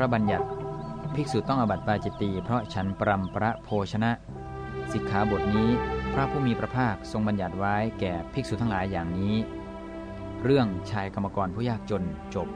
พระบัญญัติ ภิกษุต้องอบัติปาจิตตีเพราะฉันปรำประโภชนะ สิกขาบทนี้พระผู้มีพระภาคทรงบัญญัติไว้แก่ภิกษุทั้งหลายอย่างนี้ เรื่องชายกรรมกรผู้ยากจนจบ